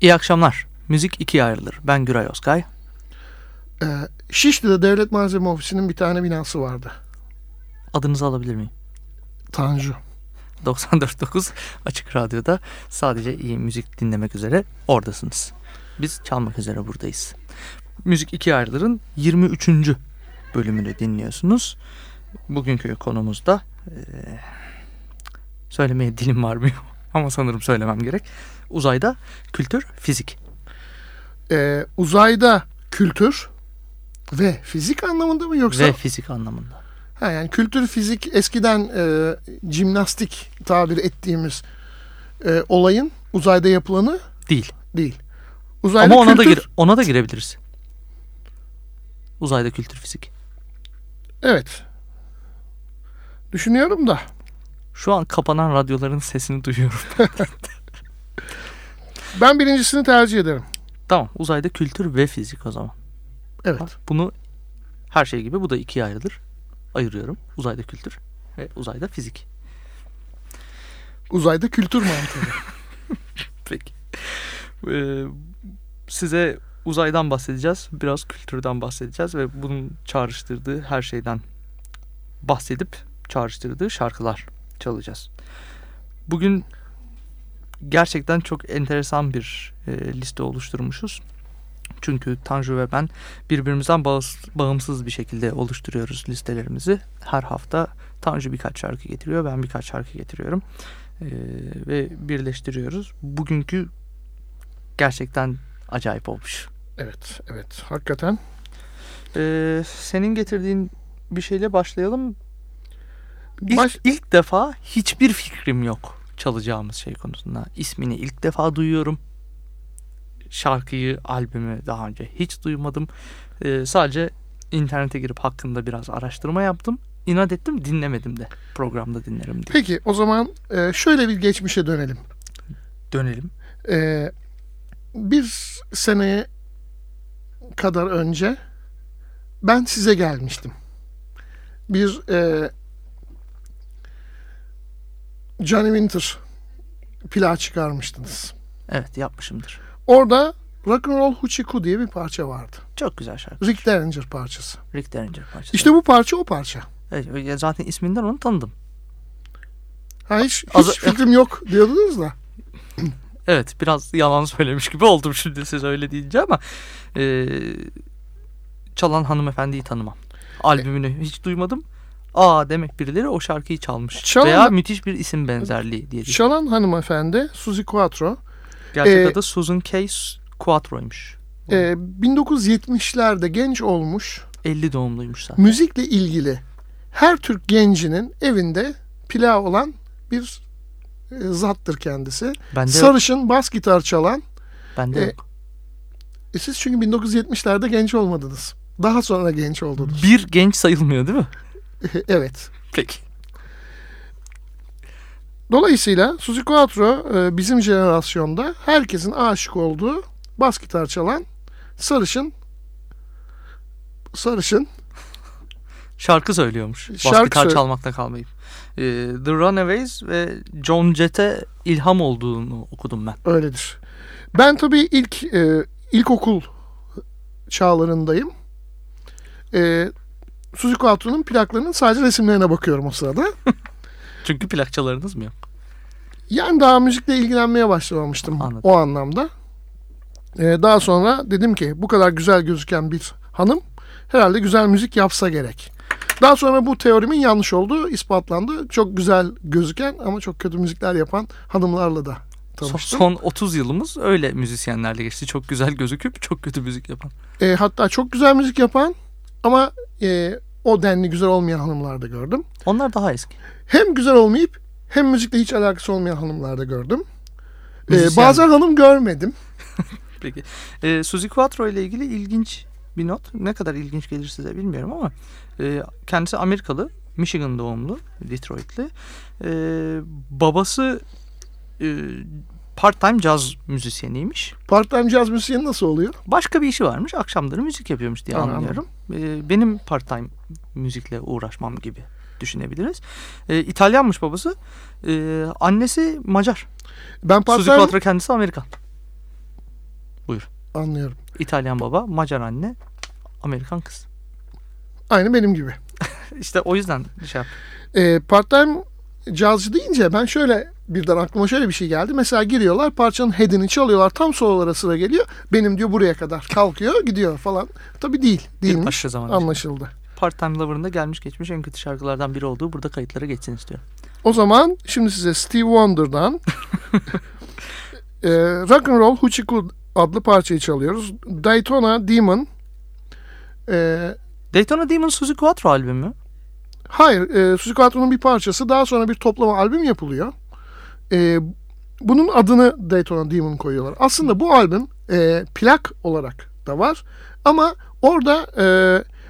İyi akşamlar. Müzik ikiye ayrılır. Ben Güray Özkay. Ee, Şişli'de Devlet Malzeme Ofisi'nin bir tane binası vardı. Adınızı alabilir miyim? Tanju. 94.9 Açık Radyo'da sadece iyi müzik dinlemek üzere oradasınız. Biz çalmak üzere buradayız. Müzik ikiye ayrılırın 23. bölümünü dinliyorsunuz. Bugünkü konumuzda eee, söylemeye dilim varmıyor ama sanırım söylemem gerek. Uzayda kültür, fizik. Ee, uzayda kültür ve fizik anlamında mı yoksa? Ve fizik anlamında. Ha, yani kültür fizik eskiden e, jimnastik tabir ettiğimiz e, olayın uzayda yapılanı Değil. değil. Uzayda Ama ona da kültür, gir ona da girebiliriz. Uzayda kültür fizik. Evet. Düşünüyorum da. Şu an kapanan radyoların sesini duyuyorum. Ben birincisini tercih ederim. tamam uzayda kültür ve fizik o zaman. Evet. Bunu her şey gibi bu da ikiye ayrılır. Ayırıyorum. Uzayda kültür ve uzayda fizik. Uzayda kültür mantığı. Peki. Ee, size uzaydan bahsedeceğiz. Biraz kültürden bahsedeceğiz ve bunun çağrıştırdığı her şeyden bahsedip çağrıştırdığı şarkılar çalacağız. Bugün gerçekten çok enteresan bir e, liste oluşturmuşuz. Çünkü Tanju ve ben birbirimizden bağımsız, bir şekilde oluşturuyoruz listelerimizi. Her hafta Tanju birkaç şarkı getiriyor, ben birkaç şarkı getiriyorum. Ee, ve birleştiriyoruz. Bugünkü gerçekten acayip olmuş. evet, evet. Hakikaten. Ee, senin getirdiğin bir şeyle başlayalım. İlk, Baş- ilk defa hiçbir fikrim yok çalacağımız şey konusunda. İsmini ilk defa duyuyorum. Şarkıyı, albümü daha önce hiç duymadım. Ee, sadece internete girip hakkında biraz araştırma yaptım. İnat ettim dinlemedim de. Programda dinlerim diye. Peki o zaman e, şöyle bir geçmişe dönelim. Dönelim. Ee, bir seneye kadar önce ben size gelmiştim. Bir e, Johnny Winter plağı çıkarmıştınız. Evet yapmışımdır. Orada Rock and Roll Huchiku diye bir parça vardı. Çok güzel şarkı. Rick Derringer parçası. Rick Derringer parçası. İşte bu parça o parça. Evet, zaten isminden onu tanıdım. Ha hiç, hiç Az- fikrim yok diyordunuz da. Evet biraz yalan söylemiş gibi oldum şimdi siz öyle deyince ama e, çalan hanımefendiyi tanımam. Albümünü hiç duymadım. Aa demek birileri o şarkıyı çalmış. Çalan- Veya müthiş bir isim benzerliği diye. Çalan hanımefendi Suzy Quattro. Gerçek e, adı Susan K. Quattro'ymuş. e, 1970'lerde genç olmuş 50 doğumluymuş zaten. müzikle ilgili her Türk gencinin evinde plağı olan bir e, zattır kendisi. Bende, Sarışın bas gitar çalan. bende e, yok. E siz çünkü 1970'lerde genç olmadınız. Daha sonra genç oldunuz. Bir genç sayılmıyor değil mi? evet. Peki. Dolayısıyla Suzy Quattro e, bizim jenerasyonda herkesin aşık olduğu bas gitar çalan sarışın sarışın Şarkı söylüyormuş. Bas Şarkı gitar söyle- çalmakta kalmayıp. E, The Runaways ve John Jett'e ilham olduğunu okudum ben. öyledir. Ben tabii ilk e, ilkokul çağlarındayım. E, Suzy Quattro'nun plaklarının sadece resimlerine bakıyorum o sırada. Çünkü plakçalarınız mı yok? Yani daha müzikle ilgilenmeye başlamamıştım Anladım. o anlamda. E, daha sonra dedim ki bu kadar güzel gözüken bir hanım herhalde güzel müzik yapsa gerek. Daha sonra bu teorimin yanlış olduğu ispatlandı. Çok güzel gözüken ama çok kötü müzikler yapan hanımlarla da Son, tanıştım. son 30 yılımız öyle müzisyenlerle geçti. Çok güzel gözüküp çok kötü müzik yapan. E, hatta çok güzel müzik yapan ama e, o denli güzel olmayan hanımlar da gördüm. Onlar daha eski. Hem güzel olmayıp hem müzikle hiç alakası olmayan hanımlar da gördüm. Ee, Müzisyen. bazen hanım görmedim. Peki. Ee, Suzy Quattro ile ilgili ilginç bir not. Ne kadar ilginç gelir size bilmiyorum ama e, kendisi Amerikalı. Michigan doğumlu. Detroitli. Ee, babası e, part-time caz müzisyeniymiş. Part-time caz müzisyeni nasıl oluyor? Başka bir işi varmış. Akşamları müzik yapıyormuş diye Anladım. anlıyorum. Ee, benim part-time müzikle uğraşmam gibi düşünebiliriz. Ee, İtalyanmış babası. Ee, annesi Macar. Ben Suzy part-time Quattro kendisi Amerikan. anlıyorum. İtalyan baba, Macar anne, Amerikan kız. Aynı benim gibi. İşte o yüzden şey yap. Ee, part-time cazcı deyince ben şöyle birden aklıma şöyle bir şey geldi. Mesela giriyorlar parçanın headini çalıyorlar. Tam sololara sıra geliyor. Benim diyor buraya kadar kalkıyor gidiyor falan. Tabii değil. Değilmiş. Zaman. Anlaşıldı. Part-Time Lover'ın da gelmiş geçmiş en kötü şarkılardan biri olduğu burada kayıtlara geçsin istiyorum. O zaman şimdi size Steve Wonder'dan e, Rock and Roll Coo adlı parçayı çalıyoruz. Daytona Demon e, Daytona Demon Suzy Quattro albümü mü? Hayır, e, Suzy Quattro'nun bir parçası. Daha sonra bir toplama albüm yapılıyor. E, bunun adını Daytona Demon koyuyorlar. Aslında bu albüm e, plak olarak da var. Ama orada e,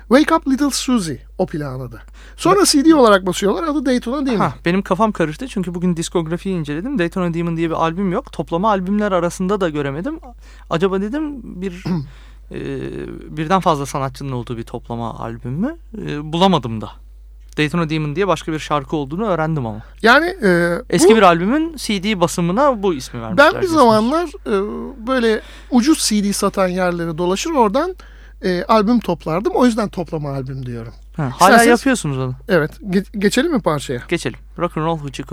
Wake Up Little Suzy o plağın adı. Sonra CD olarak basıyorlar. Adı Daytona Demon. Ha, benim kafam karıştı çünkü bugün diskografiyi inceledim. Daytona Demon diye bir albüm yok. Toplama albümler arasında da göremedim. Acaba dedim bir e, birden fazla sanatçının olduğu bir toplama albüm mü? E, bulamadım da. Daytona Demon diye başka bir şarkı olduğunu öğrendim ama. Yani e, Eski bu- bir albümün CD basımına bu ismi vermişler. ben bir zamanlar e, böyle ucuz CD satan yerlere dolaşır oradan e, albüm toplardım. O yüzden toplama albüm diyorum. Ha, hala İsterseniz- yapıyorsunuz onu. Evet. ge- geçelim mi parçaya? Geçelim. Rock and Roll Hoochie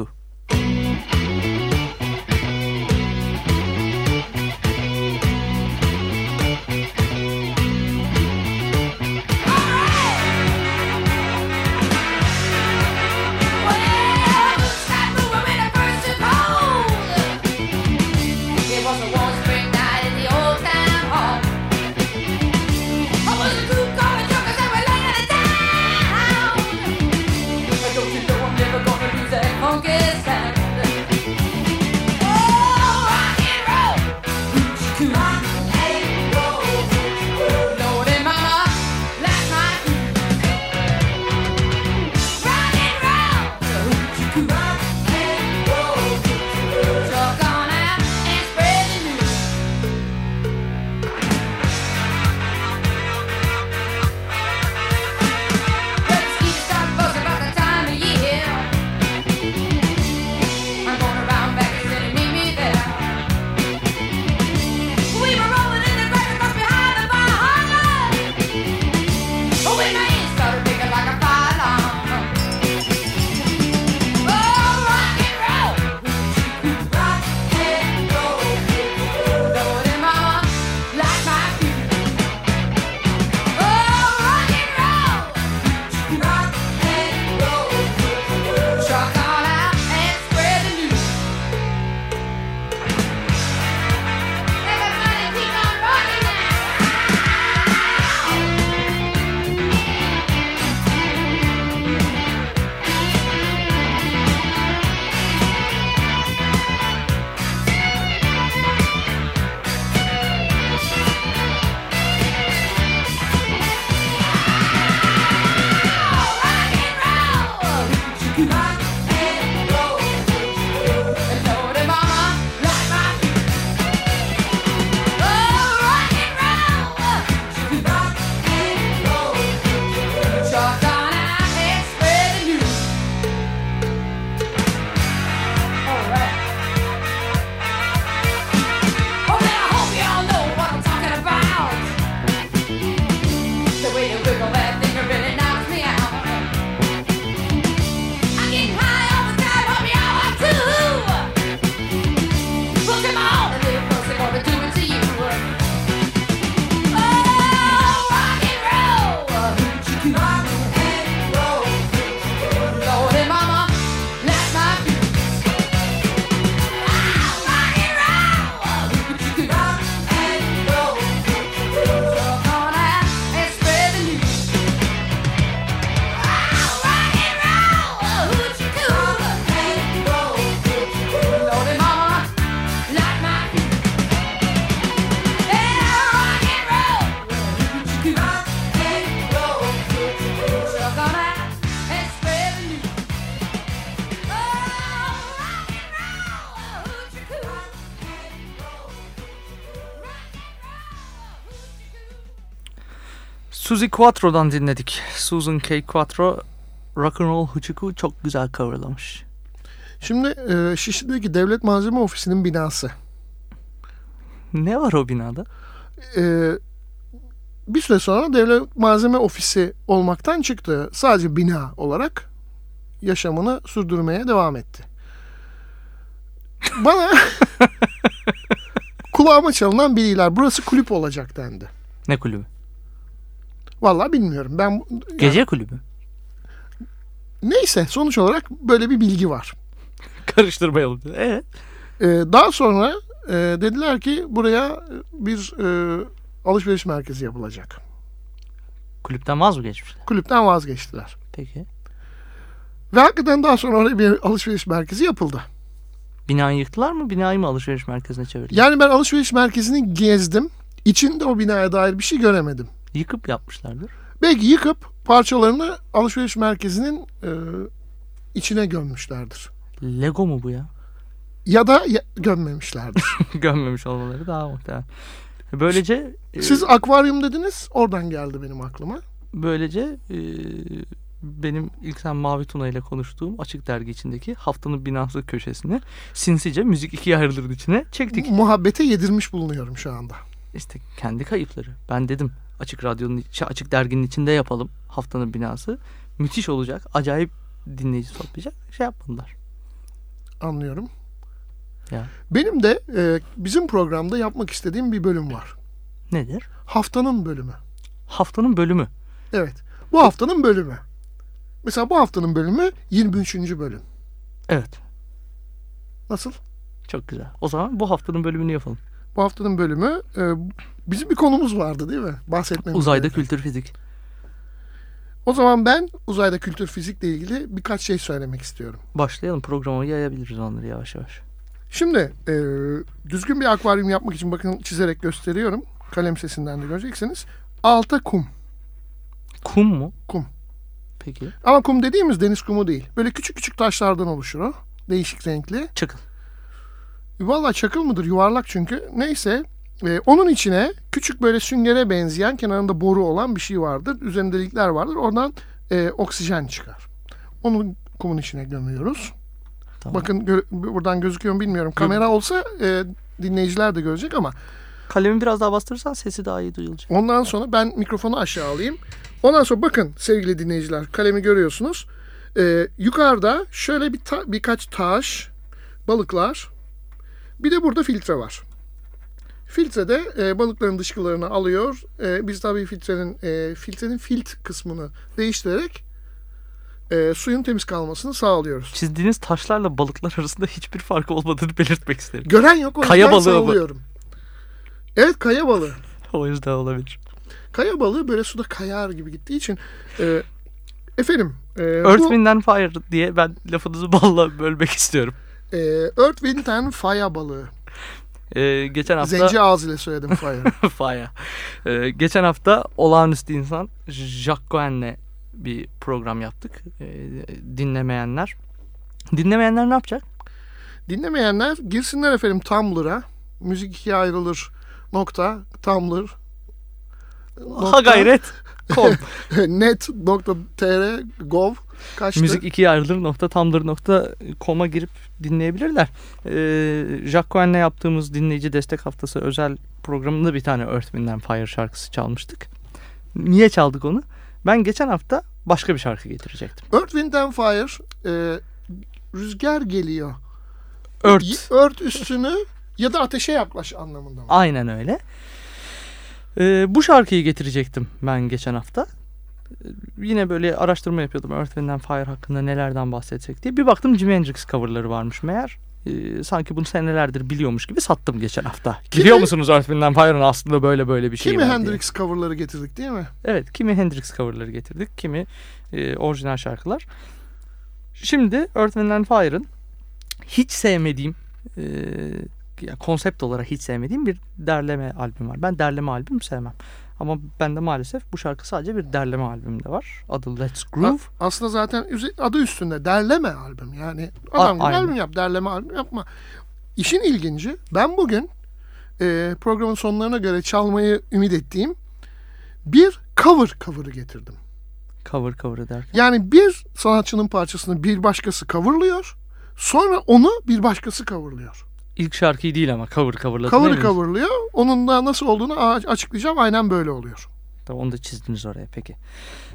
Suzy Quattro'dan dinledik. Susan K. Quattro Rock and Roll Hıçık'ı çok güzel coverlamış. Şimdi e, Şişli'deki Devlet Malzeme Ofisi'nin binası. Ne var o binada? E, bir süre sonra Devlet Malzeme Ofisi olmaktan çıktı. Sadece bina olarak yaşamını sürdürmeye devam etti. Bana kulağıma çalınan bilgiler burası kulüp olacak dendi. Ne kulübü? Vallahi bilmiyorum. Ben yani Gece kulübü. neyse sonuç olarak böyle bir bilgi var. Karıştırmayalım. Evet. Ee, daha sonra e, dediler ki buraya bir e, alışveriş merkezi yapılacak. Kulüpten vaz mı geçmişler? Kulüpten vazgeçtiler. Peki. Ve hakikaten daha sonra oraya bir alışveriş merkezi yapıldı. Binayı yıktılar mı? Binayı mı alışveriş merkezine çevirdiler? Yani ben alışveriş merkezini gezdim. İçinde o binaya dair bir şey göremedim. Yıkıp yapmışlardır. Belki yıkıp parçalarını alışveriş merkezinin e, içine gömmüşlerdir. Lego mu bu ya? Ya da ya- gömmemişlerdir. Gömmemiş olmaları daha muhtemelen. Böylece e, Siz akvaryum dediniz. Oradan geldi benim aklıma. böylece e, benim ilk sen Mavi Tuna ile konuştuğum Açık Dergi içindeki haftanın binası köşesini sinsice müzik ikiye ayrılır içine çektik. Muhabbete yedirmiş bulunuyorum şu anda. İşte kendi kayıpları. Ben dedim Açık Radyo'nun Açık Dergi'nin içinde yapalım haftanın binası. Müthiş olacak. Acayip dinleyici toplayacak. Şey yapmadılar. Anlıyorum. Ya. Benim de e, bizim programda yapmak istediğim bir bölüm var. Nedir? Haftanın bölümü. Haftanın bölümü. Evet. Bu haftanın bölümü. Mesela bu haftanın bölümü 23. bölüm. Evet. Nasıl? Çok güzel. O zaman bu haftanın bölümünü yapalım. Bu haftanın bölümü e, bizim bir konumuz vardı değil mi? Bahsetmemiz Uzayda gereken. kültür fizik. O zaman ben uzayda kültür fizikle ilgili birkaç şey söylemek istiyorum. Başlayalım. Programa yayabiliriz onları yavaş yavaş. Şimdi e, düzgün bir akvaryum yapmak için bakın çizerek gösteriyorum. Kalem sesinden de göreceksiniz. Alta kum. Kum mu? Kum. Peki. Ama kum dediğimiz deniz kumu değil. Böyle küçük küçük taşlardan oluşur o. Değişik renkli. Çakıl. Valla çakıl mıdır yuvarlak çünkü. Neyse e, onun içine küçük böyle süngere benzeyen kenarında boru olan bir şey vardır. Üzerinde delikler vardır. Oradan e, oksijen çıkar. Onu kumun içine gömüyoruz. Tamam. Bakın gö- buradan gözüküyor mu bilmiyorum. Kamera olsa e, dinleyiciler de görecek ama Kalemi biraz daha bastırırsan sesi daha iyi duyulacak. ondan sonra ben mikrofonu aşağı alayım. Ondan sonra bakın sevgili dinleyiciler kalemi görüyorsunuz. E, yukarıda şöyle bir ta- birkaç taş, balıklar. Bir de burada filtre var. Filtrede e, balıkların dışkılarını alıyor. E, biz tabii filtrenin e, filtrenin filt kısmını değiştirerek e, suyun temiz kalmasını sağlıyoruz. Çizdiğiniz taşlarla balıklar arasında hiçbir fark olmadığını belirtmek isterim. Gören yok o Kaya yüzden balığı mı? Evet kaya balığı. O yüzden olabilir. Kaya balığı böyle suda kayar gibi gittiği için e, efendim e, Earth, bu Wind and Fire diye ben lafınızı balla bölmek istiyorum. E, Earth, Wind and Fire balığı. Ee, geçen hafta Zenci ağzıyla söyledim Fire. Fire. Ee, geçen hafta olağanüstü insan Jacques Cohen'le bir program yaptık. Ee, dinlemeyenler. Dinlemeyenler ne yapacak? Dinlemeyenler girsinler efendim Tumblr'a. Müzik ikiye ayrılır nokta Tumblr Ha gayret. Net.tr gov kaçtı? Müzik ikiye ayrılır nokta tumblr nokta com'a girip dinleyebilirler. Ee, Jacques Cohen'le yaptığımız dinleyici destek haftası özel programında bir tane Earth, Wind and Fire şarkısı çalmıştık. Niye çaldık onu? Ben geçen hafta başka bir şarkı getirecektim. Earth, Wind and Fire e, rüzgar geliyor. Earth. Ört üstünü ya da ateşe yaklaş anlamında mı? Aynen öyle. Ee, bu şarkıyı getirecektim ben geçen hafta. Yine böyle araştırma yapıyordum Earth, Wind Fire hakkında nelerden bahsetsek diye. Bir baktım Jimi Hendrix coverları varmış meğer. Ee, sanki bunu senelerdir biliyormuş gibi sattım geçen hafta. Kimi- Biliyor musunuz Earth, Wind Fire'ın aslında böyle böyle bir şey Kimi var diye. Hendrix coverları getirdik değil mi? Evet kimi Hendrix coverları getirdik kimi e, orijinal şarkılar. Şimdi Earth, Wind Fire'ın hiç sevmediğim e, konsept olarak hiç sevmediğim bir derleme albüm var. Ben derleme albüm sevmem. Ama bende maalesef bu şarkı sadece bir derleme albümde var. Adı Let's Groove. Aslında zaten adı üstünde derleme albüm. Yani adam aynen. albüm yap, derleme albüm yapma. İşin ilginci ben bugün e, programın sonlarına göre çalmayı ümit ettiğim bir cover cover'ı getirdim. Cover cover ederken. Yani bir sanatçının parçasını bir başkası coverlıyor. Sonra onu bir başkası coverlıyor. İlk şarkıyı değil ama cover coverladı. Mi? coverlıyor. Onun da nasıl olduğunu açıklayacağım. Aynen böyle oluyor. Tamam, onu da çizdiniz oraya peki.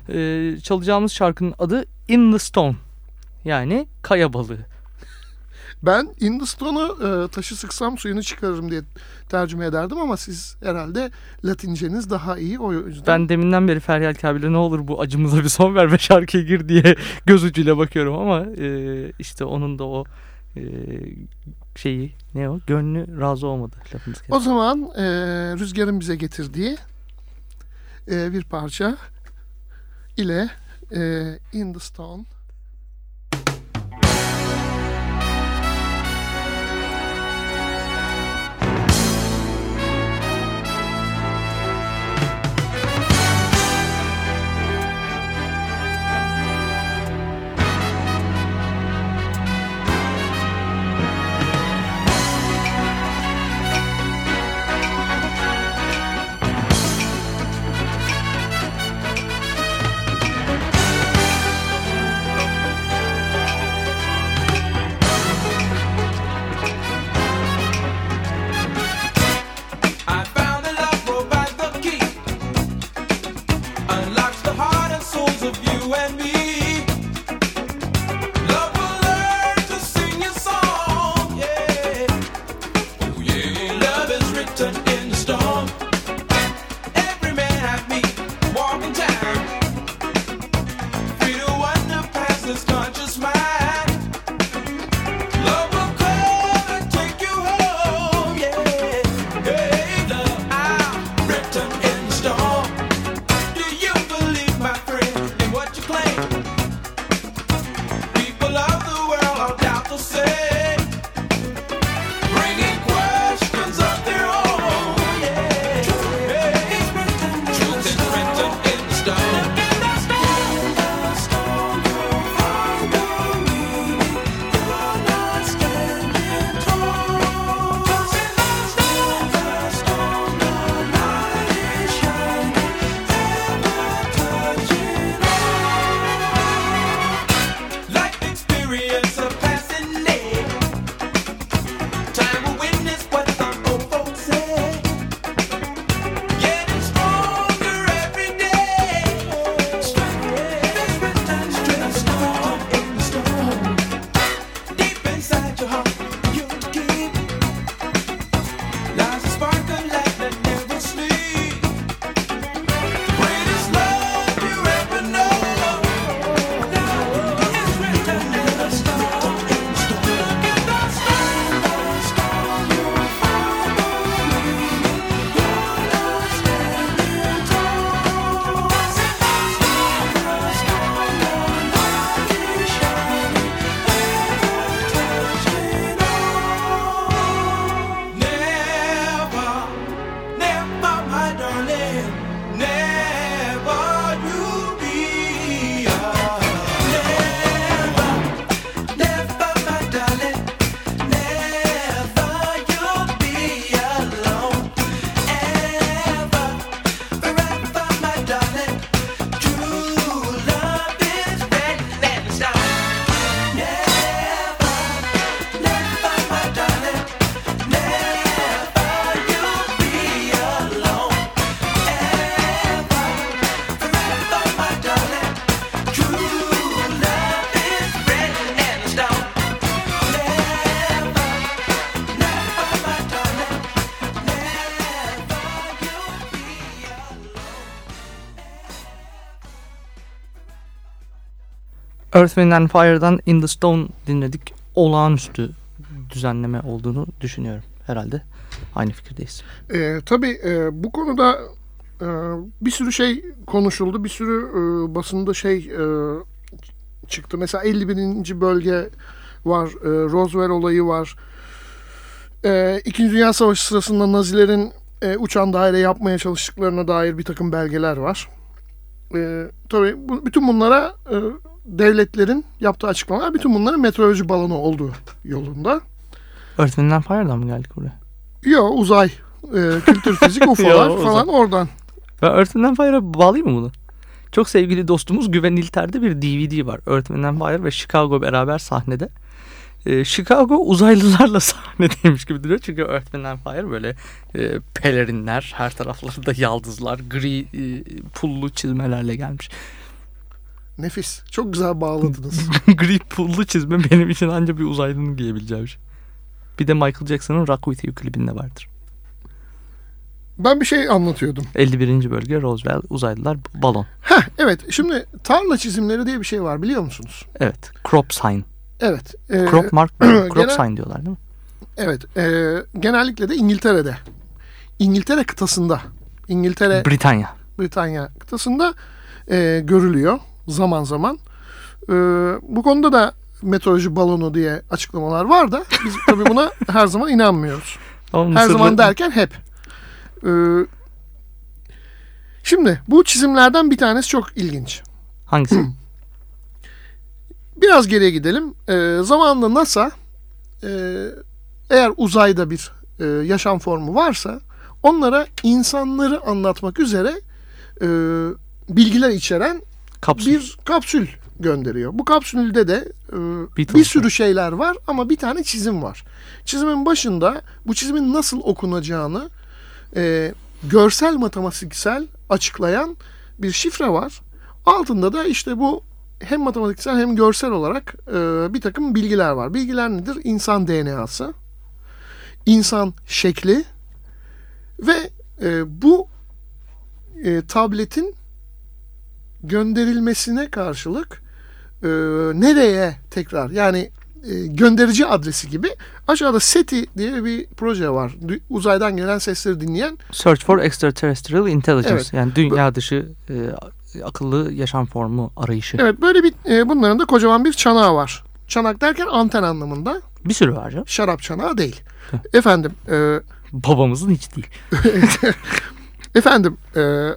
Ee, çalacağımız şarkının adı In the Stone. Yani kaya balığı. Ben Hindistan'ı e, taşı sıksam suyunu çıkarırım diye tercüme ederdim ama siz herhalde Latinceniz daha iyi o yüzden. Ben deminden beri Feryal Kabil'e ne olur bu acımıza bir son ver ve şarkıya gir diye göz ucuyla bakıyorum ama e, işte onun da o e, şeyi ne o? Gönlü razı olmadı lafınız O zaman e, Rüzgar'ın bize getirdiği e, bir parça ile e, In the Stone Earth, Wind and Fire'dan In the Stone dinledik. Olağanüstü düzenleme olduğunu düşünüyorum. Herhalde aynı fikirdeyiz. E, tabii e, bu konuda e, bir sürü şey konuşuldu. Bir sürü e, basında şey e, çıktı. Mesela 51. bölge var. E, Roswell olayı var. E, İkinci Dünya Savaşı sırasında Nazilerin e, uçan daire yapmaya çalıştıklarına dair bir takım belgeler var. E, tabii bu, bütün bunlara e, devletlerin yaptığı açıklamalar bütün bunların meteoroloji balonu olduğu yolunda. And Fire'dan mı geldik buraya? Yo uzay, e, kültür fizik, UFO'lar Yo, uzay. falan oradan Ben and Fire'a bağlayayım mı bunu? Çok sevgili dostumuz Güven İlter'de bir DVD var. And Fire ve Chicago beraber sahnede. Ee, Chicago uzaylılarla sahnedeymiş gibi duruyor. Çünkü Earth Wind and Fire böyle e, pelerinler, her taraflarında yaldızlar, gri e, pullu çizmelerle gelmiş. Nefis. Çok güzel bağladınız. gri pullu çizme benim için ancak bir uzaylının giyebileceği bir şey. Bir de Michael Jackson'ın Rock With You klibinde vardır. ben bir şey anlatıyordum. 51. bölge Roswell uzaylılar balon. Heh, evet. Şimdi tarla çizimleri diye bir şey var biliyor musunuz? Evet. Crop sign. Evet. e, Crop mark. crop genel- sign diyorlar değil mi? Evet. e, genellikle de İngiltere'de. İngiltere kıtasında. İngiltere, Britanya. Britanya kıtasında e, görülüyor zaman zaman. E, bu konuda da meteoroloji balonu diye açıklamalar var da biz tabii buna her zaman inanmıyoruz. Ama Her Mısırlı- zaman derken hep. Ee, şimdi bu çizimlerden bir tanesi çok ilginç. Hangisi? Biraz geriye gidelim. Ee, zamanında NASA e, eğer uzayda bir e, yaşam formu varsa onlara insanları anlatmak üzere e, bilgiler içeren Kapsül. bir kapsül gönderiyor. Bu kapsülde de e, Beatles. bir sürü şeyler var ama bir tane çizim var. Çizimin başında bu çizimin nasıl okunacağını e, görsel matematiksel açıklayan bir şifre var. Altında da işte bu hem matematiksel hem görsel olarak e, bir takım bilgiler var. Bilgiler nedir? İnsan DNA'sı, insan şekli ve e, bu e, tabletin gönderilmesine karşılık e, nereye tekrar yani e, gönderici adresi gibi aşağıda SETI diye bir proje var. Uzaydan gelen sesleri dinleyen Search for Extraterrestrial Intelligence. Evet. Yani dünya dışı e, akıllı yaşam formu arayışı. Evet böyle bir e, bunların da kocaman bir çanağı var. Çanak derken anten anlamında. Bir sürü var canım. Şarap çanağı değil. Efendim, e, Babamızın hiç değil. efendim e,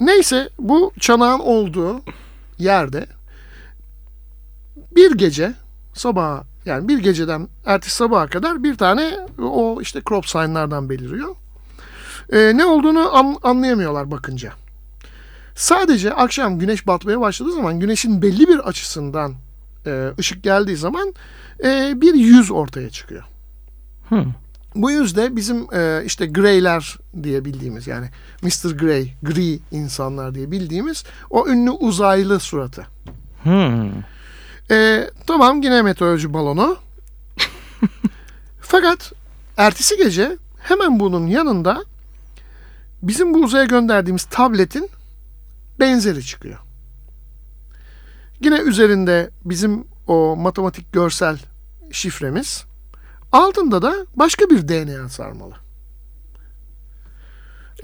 neyse bu çanağın olduğu yerde bir gece sabah yani bir geceden ertesi sabaha kadar bir tane o işte crop sign'lardan beliriyor. E, ne olduğunu an- anlayamıyorlar bakınca. Sadece akşam güneş batmaya başladığı zaman güneşin belli bir açısından e, ışık geldiği zaman e, bir yüz ortaya çıkıyor. Hı. Bu yüzde bizim e, işte greyler diye bildiğimiz yani Mr. Grey, gri insanlar diye bildiğimiz o ünlü uzaylı suratı. Hmm. E, tamam yine meteoroloji balonu. Fakat ertesi gece hemen bunun yanında bizim bu uzaya gönderdiğimiz tabletin benzeri çıkıyor. Yine üzerinde bizim o matematik görsel şifremiz. Altında da başka bir DNA sarmalı.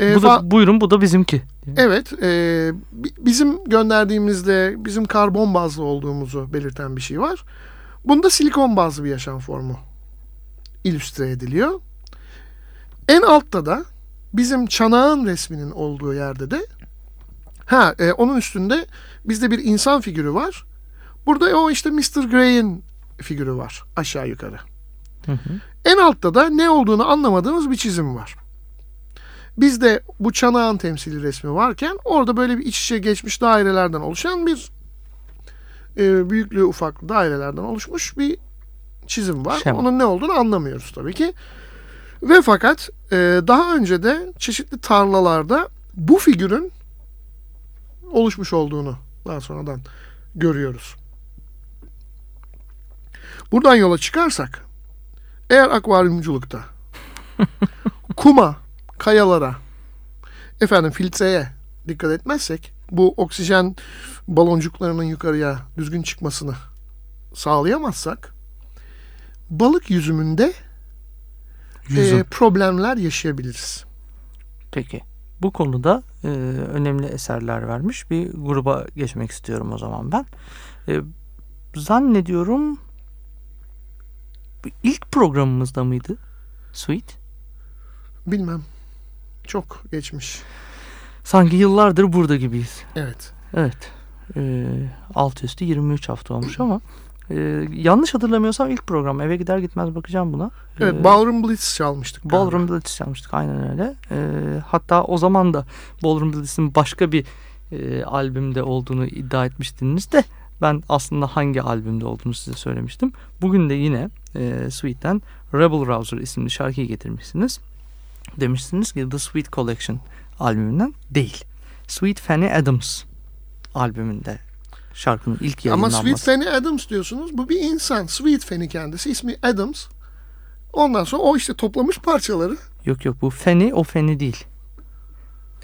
Ee, bu da, buyurun bu da bizimki. Evet, e, bi- bizim gönderdiğimizde bizim karbon bazlı olduğumuzu belirten bir şey var. Bunda silikon bazlı bir yaşam formu illüstre ediliyor. En altta da bizim çanağın resminin olduğu yerde de ha e, onun üstünde bizde bir insan figürü var. Burada o işte Mr. Grey'in figürü var aşağı yukarı. Hı hı. En altta da ne olduğunu anlamadığımız bir çizim var. Bizde bu çanağın temsili resmi varken orada böyle bir iç içe geçmiş dairelerden oluşan bir e, büyüklüğü ufaklı dairelerden oluşmuş bir çizim var. Şema. Onun ne olduğunu anlamıyoruz tabii ki. Ve fakat e, daha önce de çeşitli tarlalarda bu figürün oluşmuş olduğunu daha sonradan görüyoruz. Buradan yola çıkarsak eğer akvaryumculukta kuma, kayalara, efendim filtreye dikkat etmezsek bu oksijen baloncuklarının yukarıya düzgün çıkmasını sağlayamazsak balık yüzümünde Yüzüm. e, problemler yaşayabiliriz. Peki. Bu konuda e, önemli eserler vermiş bir gruba geçmek istiyorum o zaman ben. E, zannediyorum ilk programımızda mıydı? Sweet. Bilmem. Çok geçmiş. Sanki yıllardır burada gibiyiz. Evet. Evet. E, alt üstü 23 hafta olmuş ama Ee, yanlış hatırlamıyorsam ilk program. Eve gider gitmez bakacağım buna. Evet Ee, Ballroom Blitz çalmıştık. galiba. Ballroom Blitz çalmıştık aynen öyle. Ee, hatta o zaman da Ballroom Blitz'in başka bir e, albümde olduğunu iddia etmiştiniz de ben aslında hangi albümde olduğunu size söylemiştim. Bugün de yine e, Sweet'ten Rebel Rouser isimli şarkıyı getirmişsiniz. Demiştiniz ki The Sweet Collection albümünden değil. Sweet Fanny Adams albümünde şarkının ilk Ama yayınlanması. Sweet Fanny Adams diyorsunuz. Bu bir insan. Sweet Fanny kendisi. ismi Adams. Ondan sonra o işte toplamış parçaları. Yok yok bu Fanny o Fanny değil.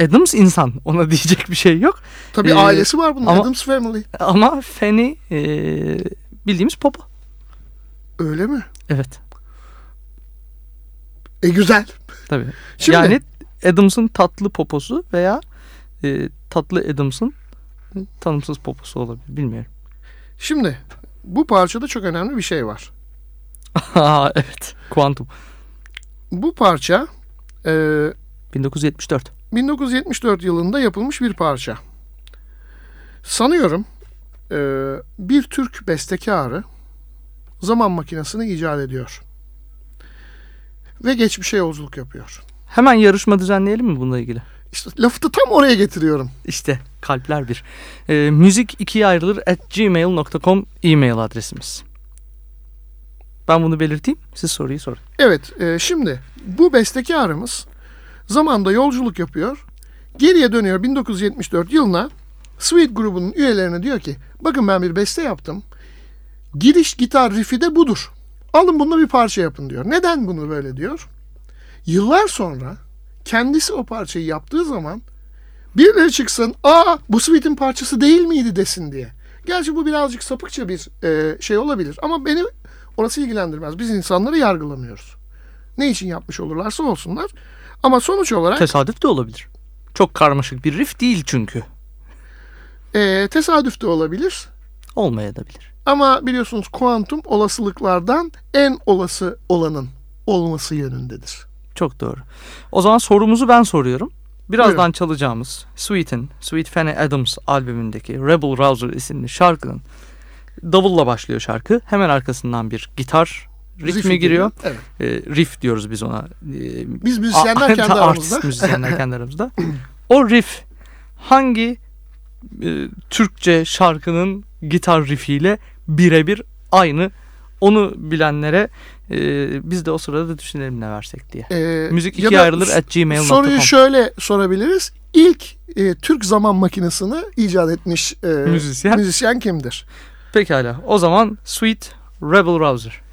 Adams insan ona diyecek bir şey yok. Tabii Ee, ailesi var bunun. ama- Adams Family. Ama Fanny e, bildiğimiz popo. Öyle mi? Evet E güzel. tabii. Şimdi Yani Adams'ın tatlı poposu veya e, tatlı Adams'ın tanımsız poposu olabilir bilmiyorum. şimdi bu parçada çok önemli bir şey var. Evet Quantum Bu parça e, 1974. 1974 yılında yapılmış bir parça. Sanıyorum e, bir Türk bestekarı zaman makinesini icat ediyor. Ve geçmişe yolculuk yapıyor. Hemen yarışma düzenleyelim mi bununla ilgili? İşte lafı da tam oraya getiriyorum. İşte kalpler bir. E, müzik ikiye ayrılır at gmail.com e-mail adresimiz. Ben bunu belirteyim. Siz soruyu sorun. Evet e, şimdi bu bestekarımız zamanda yolculuk yapıyor. Geriye dönüyor 1974 yılına Sweet grubunun üyelerine diyor ki bakın ben bir beste yaptım. Giriş gitar riff'i de budur. Alın bununla bir parça yapın diyor. Neden bunu böyle diyor? Yıllar sonra kendisi o parçayı yaptığı zaman birileri çıksın aa bu Sweet'in parçası değil miydi desin diye. Gerçi bu birazcık sapıkça bir e, şey olabilir ama beni orası ilgilendirmez. Biz insanları yargılamıyoruz. Ne için yapmış olurlarsa olsunlar. Ama sonuç olarak Tesadüf de olabilir. Çok karmaşık bir riff değil çünkü. e, tesadüf de olabilir. Olmayabilir. Ama biliyorsunuz kuantum olasılıklardan en olası olanın olması yönündedir. Çok doğru. O zaman sorumuzu ben soruyorum. Birazdan Buyurun. çalacağımız Sweet'in, Sweet Fanny Adams albümündeki Rebel Rouser isimli şarkının davulla başlıyor şarkı. Hemen arkasından bir gitar ritmi giriyor. Evet. Ee, riff diyoruz biz ona. Ee, Biz müzisyenler kendi aramızda. müzisyenler kendi aramızda. O riff hangi e, Türkçe şarkının gitar riffiyle birebir aynı onu bilenlere e, biz de o sırada da düşünelim ne versek diye. E, Müzik da ayrılır at gmail.com. Soruyu şöyle sorabiliriz. İlk e, Türk zaman makinesini icat etmiş e, Müzisyen. müzisyen kimdir? Pekala. O zaman Sweet Rebel Rouser.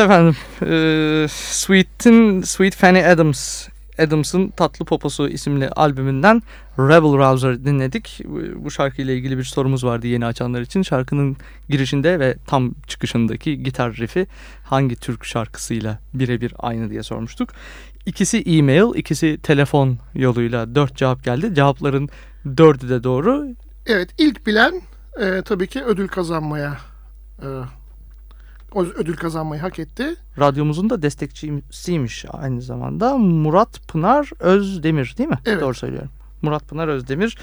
Efendim. Ee, Sweet'in Sweet Fanny Adams Adams'ın Tatlı Poposu isimli albümünden Rebel Rouser dinledik. Bu- şarkıyla ilgili bir sorumuz vardı yeni açanlar için. Şarkının girişinde ve tam çıkışındaki gitar riff'i hangi Türk şarkısıyla birebir aynı diye sormuştuk. İkisi e-mail, ikisi telefon yoluyla dört cevap geldi. Cevapların dördü de doğru. Evet ilk bilen e, tabii ki ödül kazanmaya e, ödül kazanmayı hak etti. Radyomuzun da destekçisiymiş aynı zamanda. Murat Pınar Özdemir değil mi? Evet. Doğru söylüyorum. Murat Pınar Özdemir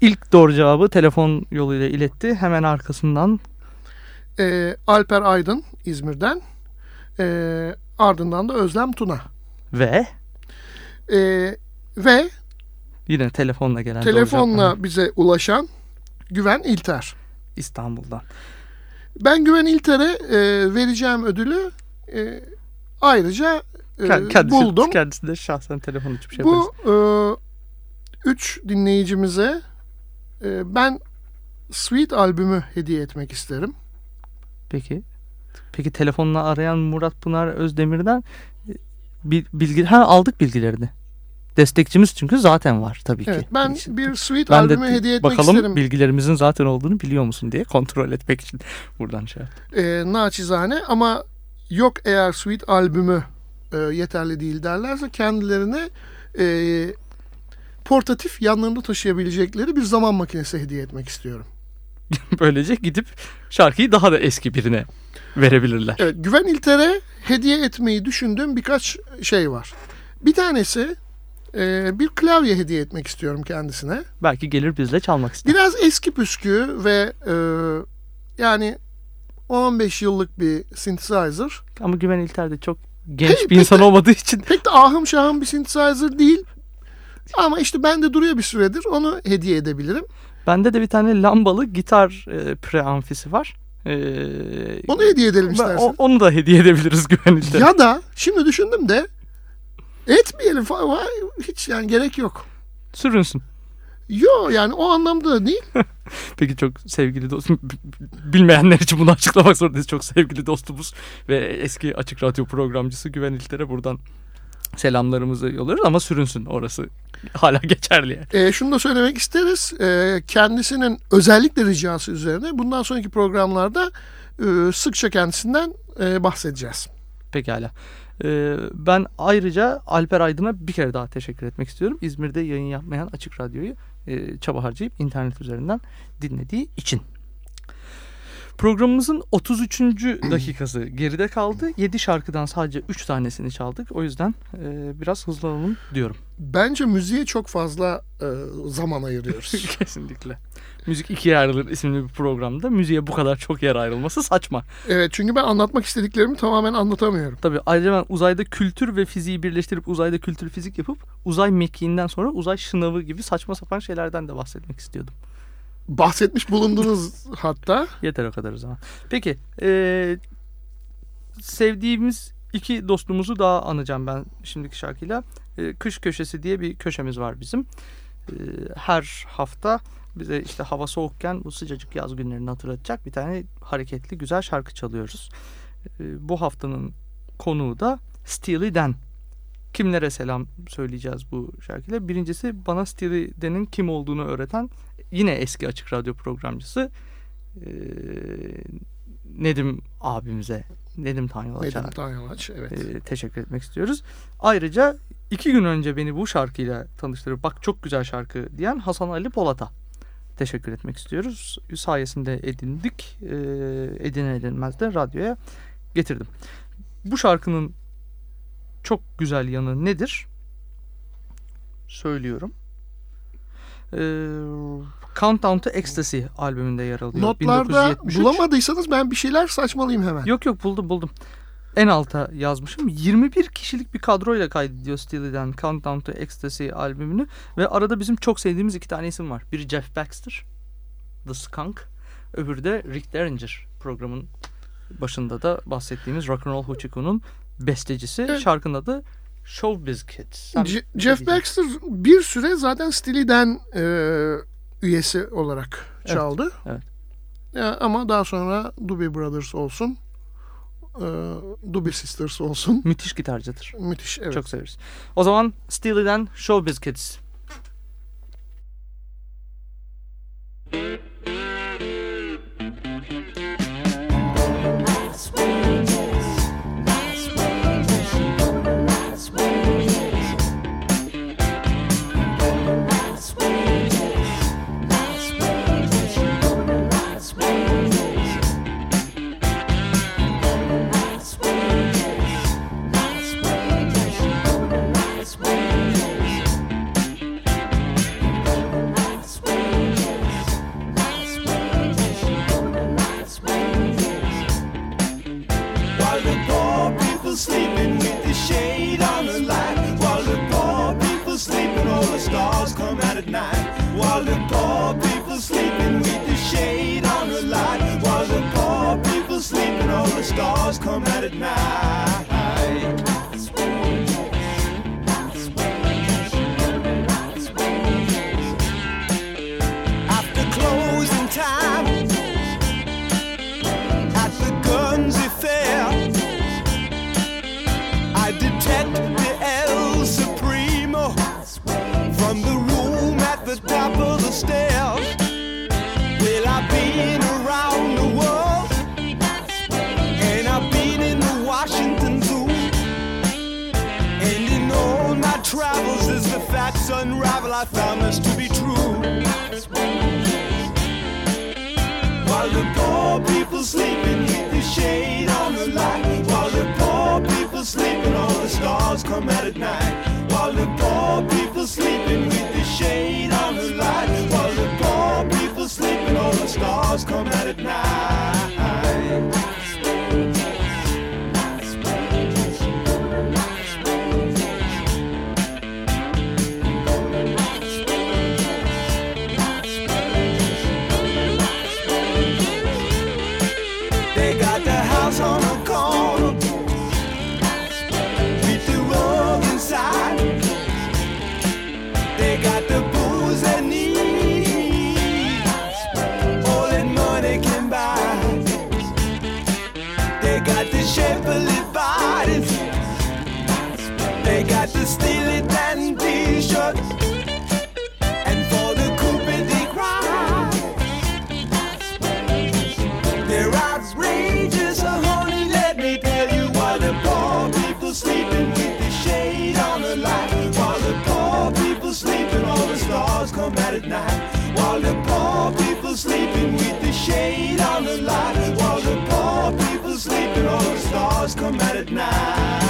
ilk doğru cevabı telefon yoluyla iletti. Hemen arkasından E, Alper Aydın İzmir'den. E, ardından da Özlem Tuna. ve E, ve yine telefonla gelen telefonla bize ulaşan Güven İlter. İstanbul'dan. Ben Güven İlter'e e, vereceğim ödülü e, ayrıca e, Kend- Kendisi, buldum. kendisi de şahsen telefon bir şey yaparız. Bu e, üç dinleyicimize e, ben Sweet albümü hediye etmek isterim. Peki. Peki telefonla arayan Murat Pınar Özdemir'den e, bil- bilgi ha aldık bilgilerini. Destekçimiz çünkü zaten var tabii ki. Evet, ben İşte- bir Sweet Ben de albümü hediye etmek bakalım isterim. bilgilerimizin zaten olduğunu biliyor musun diye kontrol etmek için buradan şey yaptım. E, naçizane ama yok eğer Sweet albümü e, yeterli değil derlerse kendilerine e, portatif yanlarında taşıyabilecekleri bir zaman makinesi hediye etmek istiyorum. Böylece gidip şarkıyı daha da eski birine verebilirler. Evet, Güven İlter'e hediye etmeyi düşündüğüm birkaç şey var. Bir tanesi e, bir klavye hediye etmek istiyorum kendisine. Belki gelir bizle çalmak ister. Biraz eski püskü ve e, yani 15 yıllık bir synthesizer. Ama Güven İlter de çok genç Hey, bir insan olmadığı için Pek de ahım şahım bir synthesizer değil. Ama işte bende duruyor bir süredir. Onu hediye edebilirim. bende de bir tane lambalı gitar e, preamfisi var. E, Onu hediye edelim istersen. o- onu da hediye edebiliriz Güven İlter'e. Ya da şimdi düşündüm de etmeyelim falan. Hiç yani gerek yok. Sürünsün. Yo yani o anlamda da değil. Peki çok sevgili dostum bilmeyenler için bunu açıklamak zorundayız. Çok sevgili dostumuz ve eski açık radyo programcısı Güven İlter'e buradan selamlarımızı yolluyoruz ama sürünsün orası hala geçerli. yani. E, şunu da söylemek isteriz. E, kendisinin özellikle ricası üzerine bundan sonraki programlarda e, sıkça kendisinden e, bahsedeceğiz. Pekala. Ee, ben ayrıca Alper Aydın'a bir kere daha teşekkür etmek istiyorum. İzmir'de yayın yapmayan Açık Radyo'yu e, çaba harcayıp internet üzerinden dinlediği için. Programımızın 33. dakikası geride kaldı. 7 şarkıdan sadece 3 tanesini çaldık. O yüzden e, biraz hızlanalım diyorum. Bence müziğe çok fazla e, zaman ayırıyoruz. Kesinlikle. Müzik ikiye ayrılır isimli bir programda müziğe bu kadar çok yer ayrılması saçma. evet çünkü ben anlatmak istediklerimi tamamen anlatamıyorum. Tabii ayrıca ben uzayda kültür ve fiziği birleştirip uzayda kültür fizik yapıp uzay mekiğinden sonra uzay şınavı gibi saçma sapan şeylerden de bahsetmek istiyordum. Bahsetmiş bulundunuz hatta. Yeter o kadar o zaman. Peki eee, sevdiğimiz iki dostumuzu daha anacağım ben şimdiki şarkıyla. Eee, Kış Köşesi diye bir köşemiz var bizim. Eee, her hafta bize işte hava soğukken bu sıcacık yaz günlerini hatırlatacak bir tane hareketli güzel şarkı çalıyoruz. Eee, bu haftanın konuğu da Steely Dan. Kimlere selam söyleyeceğiz bu şarkıyla? Birincisi bana Steely Dan'in kim olduğunu öğreten yine eski açık radyo programcısı Nedim abimize, Nedim Tanyolaç'a Nedim Tanyalaç evet. teşekkür etmek istiyoruz. Ayrıca iki gün önce beni bu şarkıyla tanıştırıp bak çok güzel şarkı diyen Hasan Ali Polat'a teşekkür etmek istiyoruz. Sayesinde edindik. Eee edine edilmez de radyoya getirdim. Bu şarkının çok güzel yanı nedir? Söylüyorum. Eee Countdown to Ecstasy albümünde yer alıyor. Notlarda 1973. bulamadıysanız ben bir şeyler saçmalayayım hemen. Yok yok buldum buldum. En alta yazmışım. 21 kişilik bir kadroyla kaydediyor Steely'den Countdown to Ecstasy albümünü. Ve arada bizim çok sevdiğimiz iki tane isim var. Biri Jeff Baxter, The Skunk. Öbürü de Rick Derringer programın başında da bahsettiğimiz Rock'n'Roll Hoochie'nin bestecisi. Evet. Şarkının adı Showbiz Kids. Sen Je- Jeff? Baxter bir süre zaten Steely'den e, üyesi olarak Evet, çaldı. evet. Ya, ama daha sonra Doobie Brothers olsun. E, Doobie Sisters olsun. Müthiş gitarcıdır. Müthiş evet. Çok severiz. O zaman Steely'den Showbiz Kids. People sleeping with the shade on the light. While the poor people sleeping, all the stars come out at night. While the poor people sleeping with the shade on the light. While the poor people sleeping, all the stars come out at night. Unravel, I found this to be true. While the poor people sleeping with the shade on the light. While the poor people sleeping, all the stars come out at night. While the poor people sleeping with the shade on the light. While the poor people sleeping, all the stars come out at night. Come out at night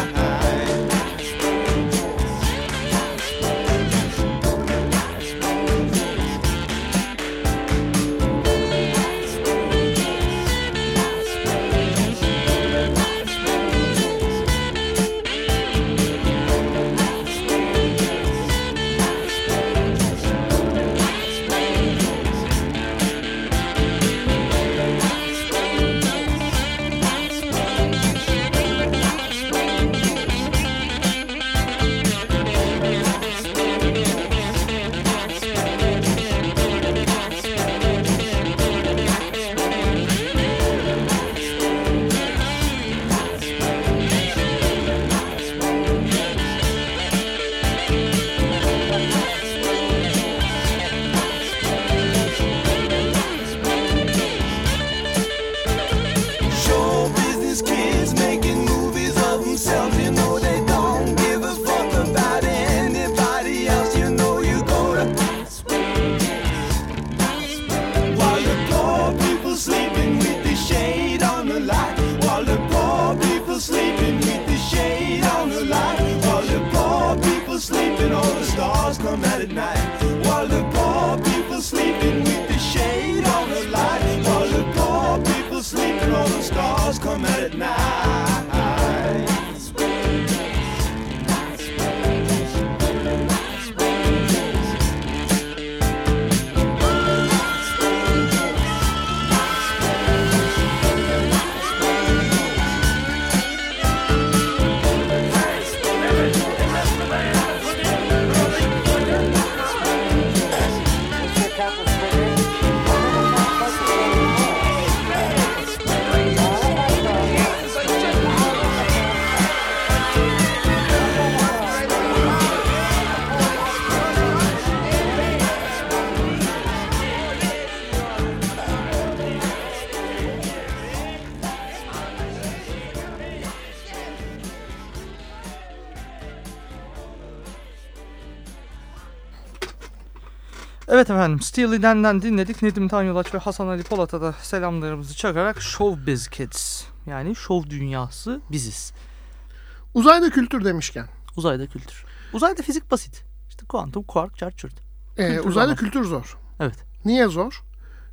Evet efendim Steely Dan'den dinledik. Nedim Tanyolaç ve Hasan Ali Polat'a da selamlarımızı çakarak Showbiz Kids yani şov dünyası biziz. Uzayda kültür demişken. Uzayda kültür. Uzayda fizik basit. İşte kuantum, kuark, çarp, çürt. e, Kültür uzayda zaman. kültür zor. Evet. Niye zor?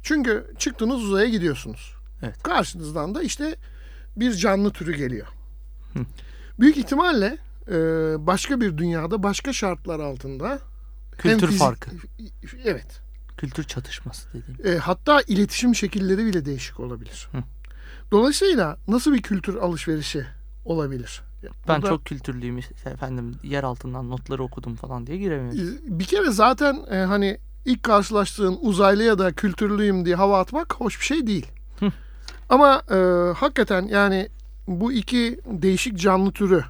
Çünkü çıktınız uzaya gidiyorsunuz. Evet. Karşınızdan da işte bir canlı türü geliyor. Hı. Büyük ihtimalle e, başka bir dünyada başka şartlar altında Kültür fizik- farkı. Evet. Kültür çatışması dediğim. E, hatta iletişim şekilleri bile değişik olabilir. Hı. Dolayısıyla nasıl bir kültür alışverişi olabilir? Ben Burada- çok kültürlüyüm efendim yer altından notları okudum falan diye giremiyorum. Bir kere zaten e, hani ilk karşılaştığın uzaylıya da kültürlüyüm diye hava atmak hoş bir şey değil. Hı. Ama e, hakikaten yani bu iki değişik canlı türü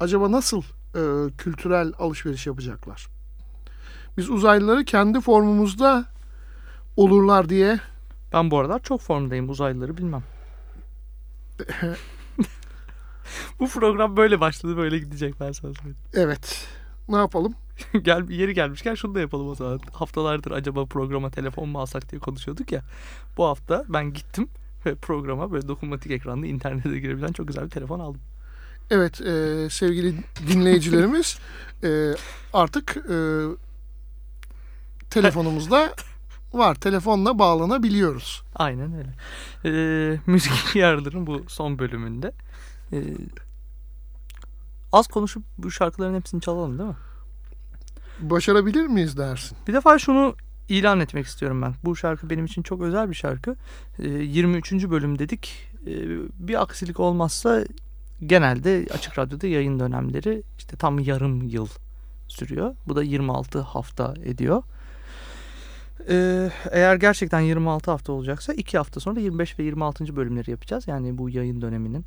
acaba nasıl e, kültürel alışveriş yapacaklar? Biz uzaylıları kendi formumuzda olurlar diye Ben bu aralar çok formdayım uzaylıları bilmem. bu program böyle başladı böyle gidecek ben sana söyleyeyim. evet ne yapalım? Gel, yeri gelmişken şunu da yapalım o zaman. Haftalardır acaba programa telefon mu alsak diye konuşuyorduk ya. Bu hafta ben gittim ve programa böyle dokunmatik ekranlı internete girebilen çok güzel bir telefon aldım. Evet e, sevgili dinleyicilerimiz e, artık e, telefonumuzda var. Telefonla bağlanabiliyoruz. Aynen öyle. Ee, müzik yarların bu son bölümünde. ee, az konuşup bu şarkıların hepsini çalalım değil mi? Başarabilir miyiz dersin? Bir defa şunu ilan etmek istiyorum ben. Bu şarkı benim için çok özel bir şarkı. Ee, 23. bölüm dedik. Ee, bir aksilik olmazsa genelde Açık Radyo'da yayın dönemleri işte tam yarım yıl sürüyor. Bu da 26 hafta ediyor. Ee, eğer gerçekten 26 hafta olacaksa 2 hafta sonra 25 ve 26. bölümleri yapacağız. Yani bu yayın döneminin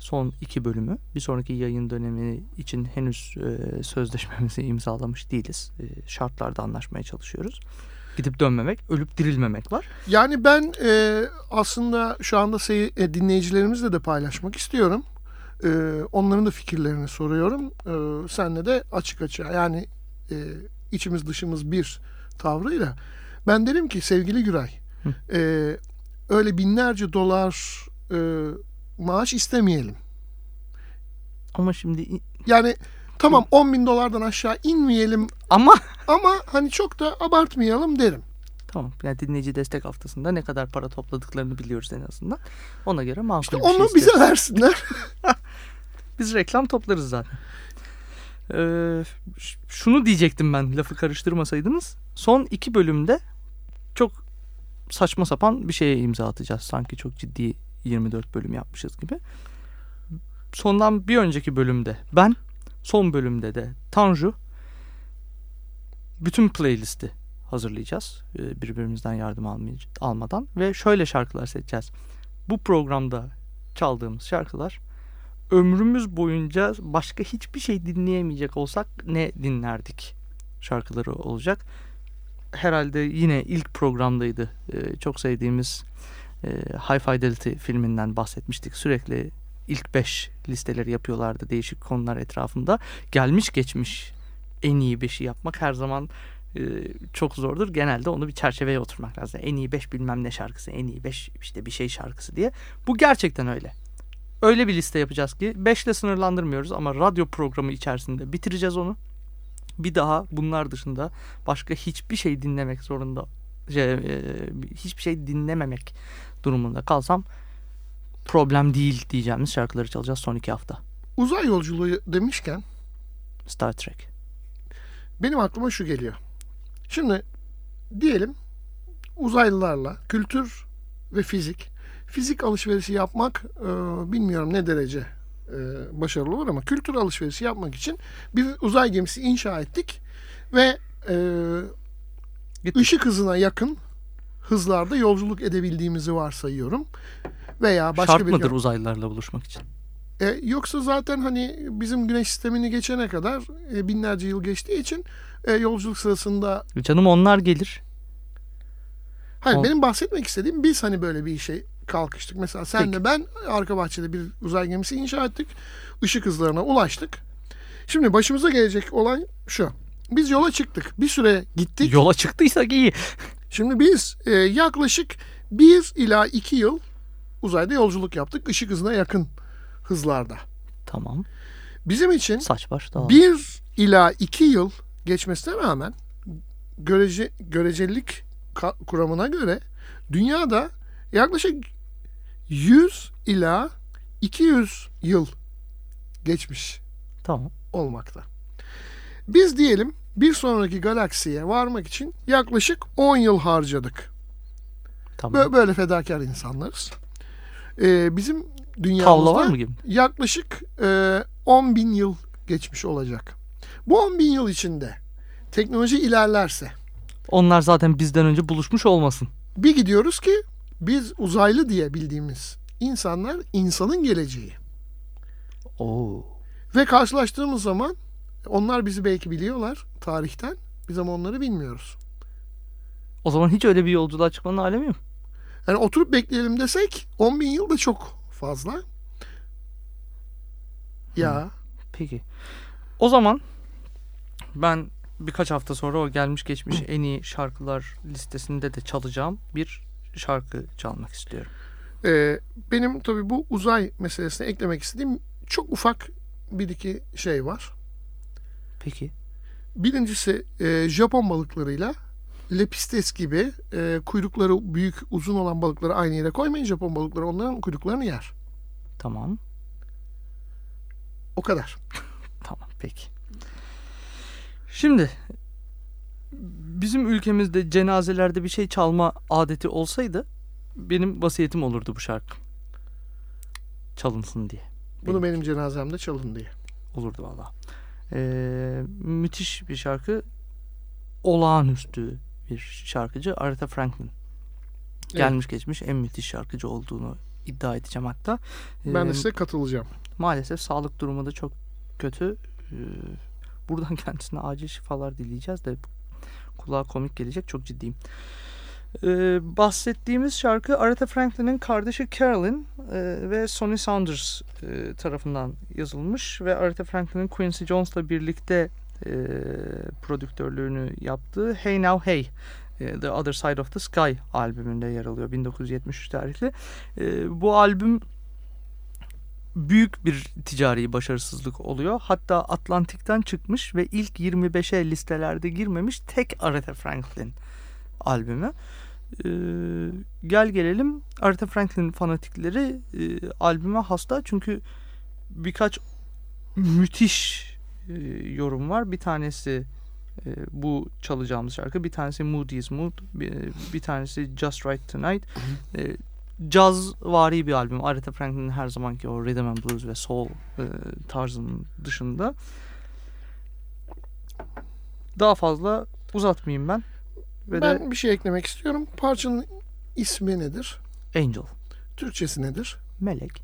son iki bölümü. Bir sonraki yayın dönemi için henüz e, sözleşmemizi imzalamış değiliz. E, şartlarda anlaşmaya çalışıyoruz. Gidip dönmemek, ölüp dirilmemek var. Yani ben e, aslında şu anda dinleyicilerimizle de paylaşmak istiyorum. Onların da fikirlerini soruyorum. Senle de açık açığa yani içimiz dışımız bir tavrıyla. Ben derim ki sevgili Güray e, öyle binlerce dolar e, maaş istemeyelim. Ama şimdi Yani tamam 10 bin dolardan aşağı inmeyelim ama ama hani çok da abartmayalım derim. tamam yani dinleyici destek haftasında ne kadar para topladıklarını biliyoruz en azından. Ona göre makul İşte bir şey onu bize istiyoruz. versinler. Biz reklam toplarız zaten. Ee, şunu diyecektim ben lafı karıştırmasaydınız. Son iki bölümde çok saçma sapan bir şeye imza atacağız. Sanki çok ciddi 24 bölüm yapmışız gibi. Sondan bir önceki bölümde ben, son bölümde de Tanju bütün playlisti hazırlayacağız. Ee, Birbirimizden yardım almadan ve şöyle şarkılar seçeceğiz. Bu programda çaldığımız şarkılar ömrümüz boyunca başka hiçbir şey dinleyemeyecek olsak ne dinlerdik şarkıları olacak. Herhalde yine ilk programdaydı. Ee, çok sevdiğimiz e, High Fidelity filminden bahsetmiştik. Sürekli ilk 5 listeleri yapıyorlardı değişik konular etrafında. Gelmiş geçmiş en iyi 5'i yapmak her zaman e, çok zordur. Genelde onu bir çerçeveye oturmak lazım. En iyi 5 bilmem ne şarkısı, en iyi 5 işte bir şey şarkısı diye. Bu gerçekten öyle öyle bir liste yapacağız ki 5 ile sınırlandırmıyoruz ama radyo programı içerisinde bitireceğiz onu. Bir daha bunlar dışında başka hiçbir şey dinlemek zorunda şey, e, hiçbir şey dinlememek durumunda kalsam problem değil diyeceğimiz şarkıları çalacağız son iki hafta. Uzay yolculuğu demişken Star Trek. benim aklıma şu geliyor. Şimdi diyelim uzaylılarla kültür ve fizik fizik alışverişi yapmak e, bilmiyorum ne derece e, başarılı olur ama kültür alışverişi yapmak için bir uzay gemisi inşa ettik ve e, Gittik. ışık hızına yakın hızlarda yolculuk edebildiğimizi varsayıyorum. Veya başka Şart bir mıdır uzaylılarla buluşmak için? E, yoksa zaten hani bizim güneş sistemini geçene kadar e, binlerce yıl geçtiği için e, yolculuk sırasında Canım onlar gelir. hayır O- benim bahsetmek istediğim biz hani böyle bir işe kalkıştık. Mesela senle Peki. ben arka bahçede bir uzay gemisi inşa ettik. Işık hızlarına ulaştık. Şimdi başımıza gelecek olan şu. biz yola çıktık. Bir süre gittik. Yola çıktıysak iyi. Şimdi biz e, yaklaşık 1 ila 2 yıl uzayda yolculuk yaptık. Işık hızına yakın hızlarda. Tamam. Bizim için Saç baş dağıldı. 1 ila 2 yıl geçmesine rağmen görece, görecelilik ka- kuramına göre dünyada yaklaşık 100 ila 200 yıl geçmiş Tamam. olmakta. Biz diyelim bir sonraki galaksiye varmak için yaklaşık 10 yıl harcadık. Tamam. Bö- Böyle fedakar insanlarız. Ee, bizim dünyamızda var mı gibi? yaklaşık e, 10 bin yıl geçmiş olacak. Bu 10 bin yıl içinde teknoloji ilerlerse Onlar zaten bizden önce buluşmuş olmasın. bir gidiyoruz ki biz uzaylı diye bildiğimiz insanlar insanın geleceği. Oo. Ve karşılaştığımız zaman onlar bizi belki biliyorlar tarihten. Biz ama onları bilmiyoruz. O zaman hiç öyle bir yolculuğa çıkmanın alemi yok. Yani oturup bekleyelim desek 10 bin yıl da çok fazla. Ya Peki. O zaman ben birkaç hafta sonra o gelmiş geçmiş en iyi şarkılar listesinde de çalacağım bir şarkı çalmak istiyorum. e, benim tabii bu uzay meselesine eklemek istediğim çok ufak bir iki şey var. Peki. Birincisi e, Japon balıklarıyla lepistes gibi e, kuyrukları büyük uzun olan balıkları aynı yere koymayın. Japon balıkları onların kuyruklarını yer. Tamam. O kadar. Tamam peki. Şimdi bizim ülkemizde cenazelerde bir şey çalma adeti olsaydı benim vasiyetim olurdu bu şarkı. Çalınsın diye. Bunu benim cenazemde çalın diye. Olurdu valla. Ee, müthiş bir şarkı. Olağanüstü bir şarkıcı Aretha Franklin. Gelmiş geçmiş en müthiş şarkıcı olduğunu iddia edeceğim hatta. Ben de Ee, size katılacağım. maalesef sağlık durumu da çok kötü. Ee, buradan kendisine acil şifalar dileyeceğiz de kulağa komik gelecek çok ciddiyim. Ee, bahsettiğimiz şarkı Aretha Franklin'in kardeşi Carolyn e, ve Sonny Saunders e, tarafından yazılmış ve Aretha Franklin'in Quincy Jones'la birlikte e, prodüktörlüğünü yaptığı Hey Now Hey e, The Other Side of the Sky albümünde yer alıyor 1973 tarihli. E, bu albüm büyük bir ticari başarısızlık oluyor. Hatta Atlantik'ten çıkmış ve ilk 25'e listelerde girmemiş tek Aretha Franklin albümü. Ee, gel gelelim Aretha Franklin fanatikleri e, albüme hasta çünkü birkaç müthiş e, yorum var. Bir tanesi e, bu çalacağımız şarkı, bir tanesi Mood is Mood, bir, bir tanesi Just Right Tonight. E, caz vari bir albüm. Aretha Franklin'in her zamanki o rhythm and blues ve soul e, tarzının dışında. Daha fazla uzatmayayım ben. Ve de Ben bir şey eklemek istiyorum. Parçanın ismi nedir? Angel, Türkçesi nedir? melek.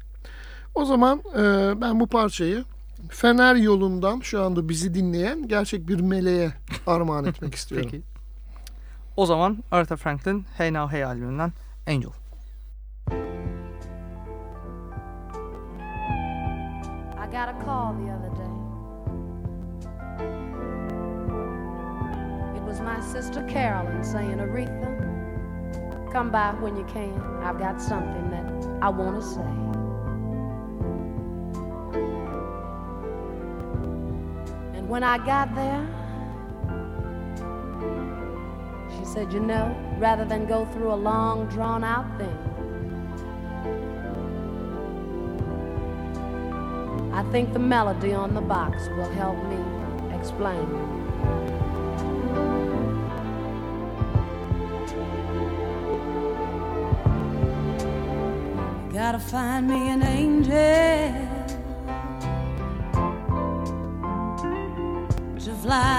O zaman e, ben bu parçayı Fener yolundan şu anda bizi dinleyen gerçek bir meleğe armağan etmek istiyorum. Peki. O zaman Aretha Franklin Hey Now Hey albümünden Angel. Call the other day. It was my sister Carolyn saying, Aretha, come by when you can. I've got something that I want to say. And when I got there, she said, You know, rather than go through a long, drawn out thing, I think the melody on the box will help me explain. Gotta find me an angel to fly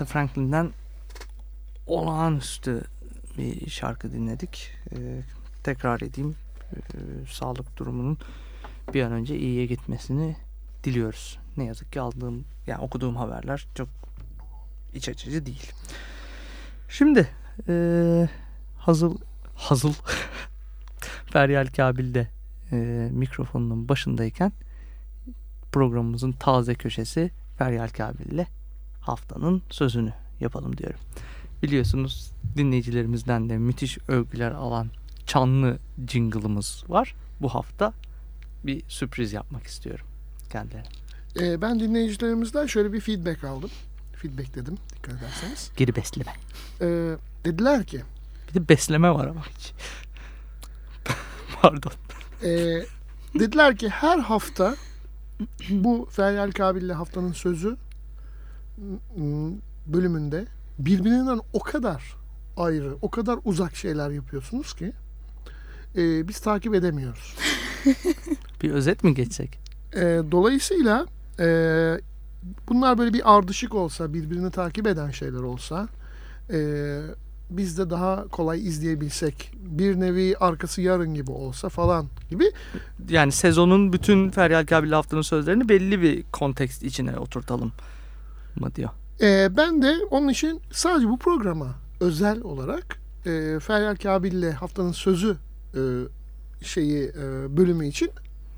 Aretha Franklin'den olağanüstü bir şarkı dinledik. Ee, tekrar edeyim ee, sağlık durumunun bir an önce iyiye gitmesini diliyoruz. Ne yazık ki aldığım yani okuduğum haberler çok iç açıcı değil. Şimdi ee, Hazıl Hazıl Feryal Kabil'de ee, mikrofonunun başındayken programımızın taze köşesi Feryal Kabil'le haftanın sözünü yapalım diyorum. Biliyorsunuz dinleyicilerimizden de müthiş övgüler alan çanlı jingle'ımız var. Bu hafta bir sürpriz yapmak istiyorum kendilerine. Ee, ben dinleyicilerimizden şöyle bir feedback aldım. Feedback dedim dikkat ederseniz. Geri besleme. Ee, dediler ki Bir de besleme var ama hiç. Pardon. Ee, dediler ki her hafta bu Feryal Kabil'le haftanın sözü bölümünde birbirinden o kadar ayrı, o kadar uzak şeyler yapıyorsunuz ki e, biz takip edemiyoruz. Bir özet mi geçsek? E, dolayısıyla e, bunlar böyle bir ardışık olsa, birbirini takip eden şeyler olsa e, biz de daha kolay izleyebilsek, bir nevi arkası yarın gibi olsa falan gibi Yani sezonun bütün Feryal Kabil haftanın sözlerini belli bir kontekst içine oturtalım mı diyor. Ee, ben de onun için sadece bu programa özel olarak e, Feryal Kabil'le haftanın sözü e, şeyi e, bölümü için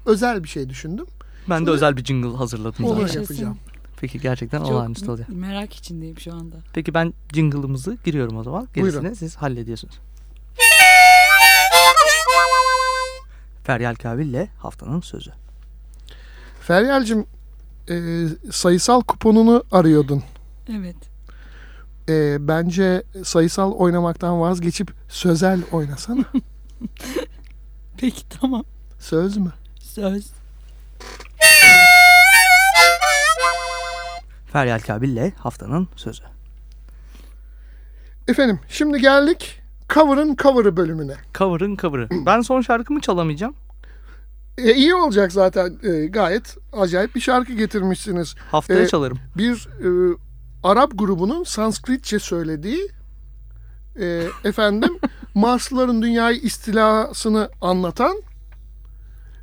özel bir şey düşündüm. Ben de Şimdi- özel bir jingle hazırladım Onu zaten. Yapacağım. Peki gerçekten Çok olağanüstü olacak. merak içindeyim şu anda. Peki ben jingle'ımızı giriyorum o zaman. Gerisini Buyurun. siz hallediyorsunuz. Feryal Kabil'le haftanın sözü. Feryal'cim e, sayısal kuponunu arıyordun. Evet. E, bence sayısal oynamaktan vazgeçip sözel oynasana. Peki tamam. Söz mü? Söz. Feryal Kabil'le haftanın sözü. Efendim şimdi geldik cover'ın cover'ı bölümüne. Cover'ın cover'ı. Ben son şarkımı çalamayacağım. E, iyi olacak zaten e, gayet acayip bir şarkı getirmişsiniz. Haftaya Ee, çalarım. bir e, Arap grubunun Sanskritçe söylediği e, efendim Marslıların dünyayı istilasını anlatan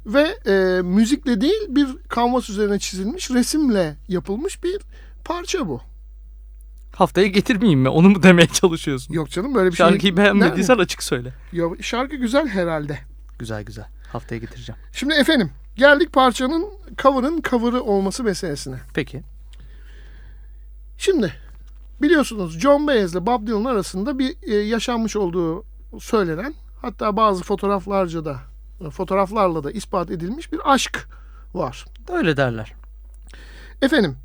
ve e, müzikle değil bir kanvas üzerine çizilmiş resimle yapılmış bir parça bu. Haftaya getirmeyeyim mi? Onu mu demeye çalışıyorsun? Yok canım böyle bir Şarkıyı şey. beğenmediysen açık söyle. Ya, şarkı güzel herhalde. Güzel güzel. Haftaya getireceğim. Şimdi efendim geldik parçanın cover'ın cover'ı olması meselesine. Peki. Şimdi biliyorsunuz John Baez ile Bob Dylan arasında bir e, yaşanmış olduğu söylenen hatta bazı fotoğraflarca da e, fotoğraflarla da ispat edilmiş bir aşk var. Öyle derler. Efendim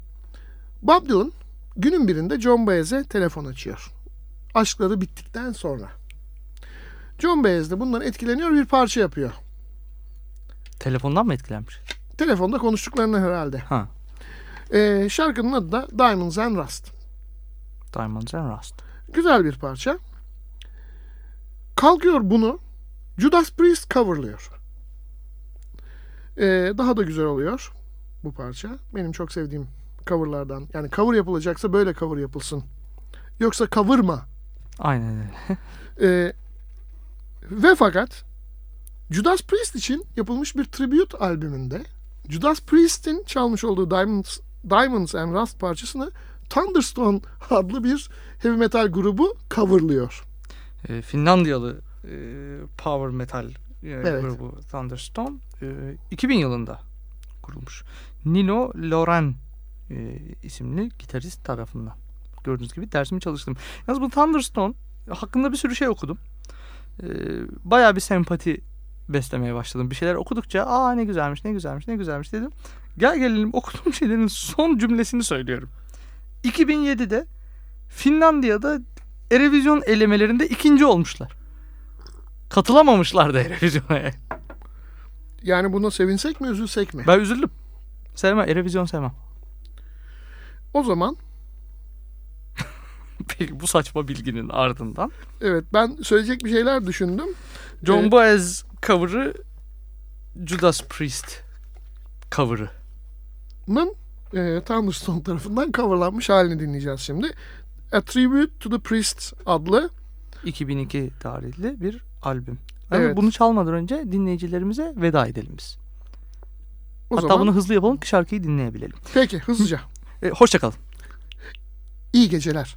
Bob Dylan günün birinde John Baez'e telefon açıyor. Aşkları bittikten sonra. John Baez de bundan etkileniyor bir parça yapıyor. Telefondan mı etkilenmiş? Telefonda konuştuklarını herhalde. Ha. E, şarkının adı da Diamonds and Rust. Diamonds and Rust. Güzel bir parça. Kalkıyor bunu Judas Priest coverlıyor. Ee, daha da güzel oluyor bu parça. Benim çok sevdiğim coverlardan. Yani cover yapılacaksa böyle cover yapılsın. Yoksa kavurma. Aynen öyle. Ee, ve fakat Judas Priest için yapılmış bir tribute albümünde Judas Priest'in çalmış olduğu Diamonds, Diamonds and Rust parçasını Thunderstone adlı bir heavy metal grubu coverlıyor. Ee, Finlandiyalı e, power metal e, Evet. grubu Thunderstone e, 2000 yılında kurulmuş. Nino Loren e, isimli gitarist tarafından. Gördüğünüz gibi dersimi çalıştım. Yalnız bu Thunderstone hakkında bir sürü şey okudum. E, bayağı bir sempati beslemeye başladım. Bir şeyler okudukça aa ne güzelmiş ne güzelmiş ne güzelmiş dedim. Gel gelelim okuduğum şeylerin son cümlesini söylüyorum. 2007'de Finlandiya'da Erevizyon elemelerinde ikinci olmuşlar. Katılamamışlar da Erevizyon'a. Yani buna sevinsek mi üzülsek mi? Ben üzüldüm. Sevmem. Erevizyon sevmem. O zaman Peki bu saçma bilginin ardından. Evet ben söyleyecek bir şeyler düşündüm. John evet. Baez cover'ı Judas Priest cover'ı. Mın e, Thunderstone tarafından coverlanmış halini dinleyeceğiz şimdi. A Tribute to the Priest adlı 2002 tarihli bir albüm. Yani bunu çalmadan önce dinleyicilerimize veda edelim biz. O Hatta zaman... bunu hızlı yapalım ki şarkıyı dinleyebilelim. Peki hızlıca. E, hoşçakalın. İyi geceler.